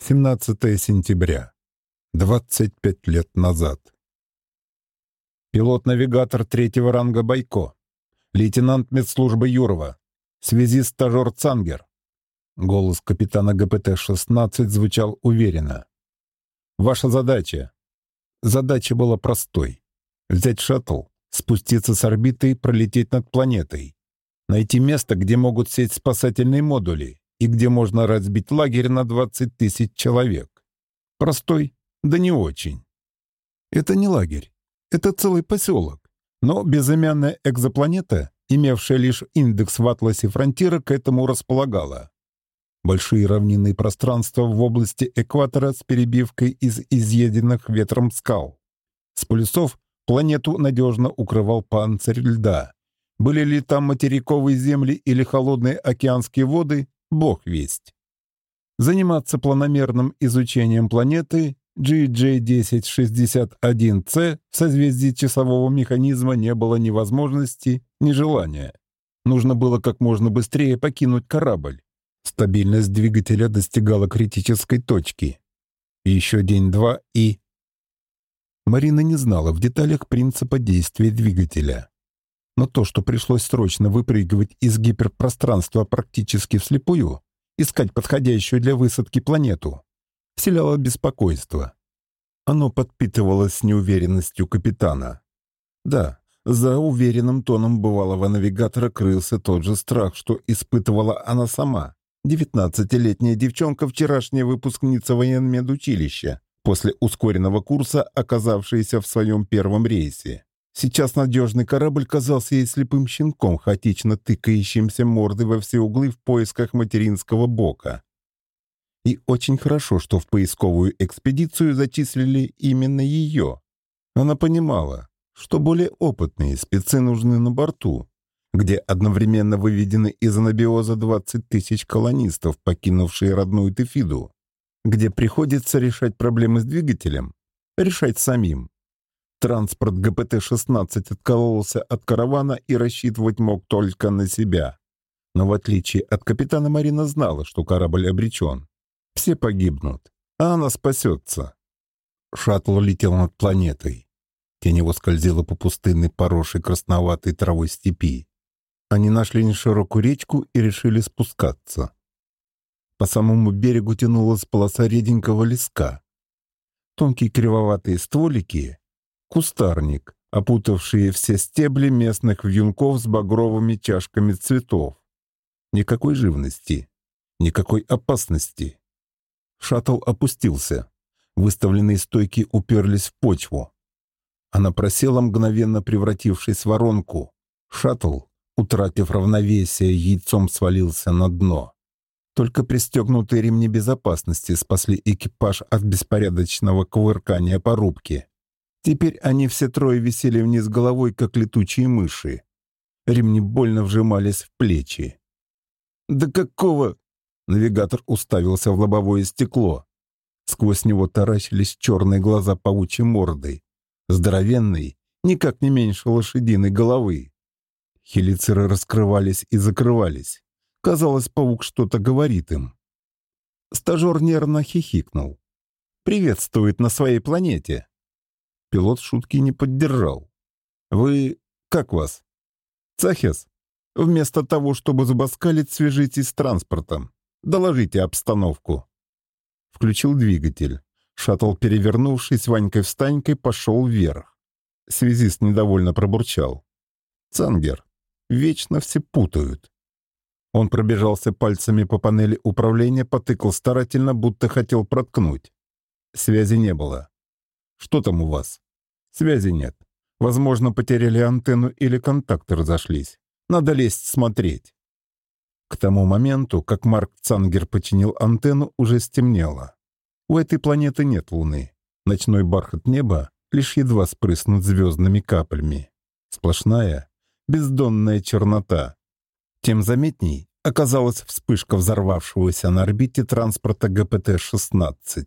17 сентября. 25 лет назад. Пилот-навигатор третьего ранга Байко. Лейтенант медслужбы Юрова. Связист-стажер Цангер. Голос капитана ГПТ-16 звучал уверенно. Ваша задача. Задача была простой. Взять шаттл, спуститься с орбиты и пролететь над планетой. Найти место, где могут сесть спасательные модули и где можно разбить лагерь на 20 тысяч человек. Простой, да не очень. Это не лагерь, это целый поселок. Но безымянная экзопланета, имевшая лишь индекс в атласе фронтира, к этому располагала. Большие равнинные пространства в области экватора с перебивкой из изъеденных ветром скал. С полюсов планету надежно укрывал панцирь льда. Были ли там материковые земли или холодные океанские воды, бог весть. Заниматься планомерным изучением планеты GJ1061C в созвездии часового механизма не было ни возможности, ни желания. Нужно было как можно быстрее покинуть корабль. Стабильность двигателя достигала критической точки. Еще день-два и... Марина не знала в деталях принципа действия двигателя. Но то, что пришлось срочно выпрыгивать из гиперпространства практически вслепую, искать подходящую для высадки планету, вселяло беспокойство. Оно подпитывалось неуверенностью капитана. Да, за уверенным тоном бывалого навигатора крылся тот же страх, что испытывала она сама, девятнадцатилетняя девчонка, вчерашняя выпускница военмедучилища, после ускоренного курса, оказавшаяся в своем первом рейсе. Сейчас надежный корабль казался ей слепым щенком, хаотично тыкающимся мордой во все углы в поисках материнского бока. И очень хорошо, что в поисковую экспедицию зачислили именно ее. Она понимала, что более опытные спецы нужны на борту, где одновременно выведены из анабиоза 20 тысяч колонистов, покинувшие родную Тефиду, где приходится решать проблемы с двигателем, решать самим. Транспорт ГПТ-16 откололся от каравана и рассчитывать мог только на себя. Но в отличие от капитана Марина знала, что корабль обречен. Все погибнут, а она спасется. Шаттл летел над планетой. Тень его скользила по пустынной, поросшей красноватой травой степи. Они нашли неширокую речку и решили спускаться. По самому берегу тянулась полоса реденького леска. Тонкие кривоватые стволики Кустарник, опутавшие все стебли местных вьюнков с багровыми чашками цветов. Никакой живности, никакой опасности. Шаттл опустился. Выставленные стойки уперлись в почву. Она просела, мгновенно превратившись в воронку. Шаттл, утратив равновесие, яйцом свалился на дно. Только пристегнутые ремни безопасности спасли экипаж от беспорядочного кувыркания по рубке. Теперь они все трое висели вниз головой, как летучие мыши. Ремни больно вжимались в плечи. «Да какого?» Навигатор уставился в лобовое стекло. Сквозь него таращились черные глаза паучьей мордой. Здоровенной, никак не меньше лошадиной головы. Хелицеры раскрывались и закрывались. Казалось, паук что-то говорит им. Стажер нервно хихикнул. «Приветствует на своей планете!» Пилот шутки не поддержал. «Вы... как вас?» «Цахес, вместо того, чтобы забаскалить, свяжитесь с транспортом. Доложите обстановку». Включил двигатель. Шаттл, перевернувшись Ванькой-встанькой, пошел вверх. Связист недовольно пробурчал. «Цангер, вечно все путают». Он пробежался пальцами по панели управления, потыкал старательно, будто хотел проткнуть. Связи не было. Что там у вас? Связи нет. Возможно, потеряли антенну или контакты разошлись. Надо лезть смотреть. К тому моменту, как Марк Цангер починил антенну, уже стемнело. У этой планеты нет Луны. Ночной бархат неба лишь едва спрыснут звездными каплями. Сплошная, бездонная чернота. Тем заметней оказалась вспышка взорвавшегося на орбите транспорта ГПТ-16.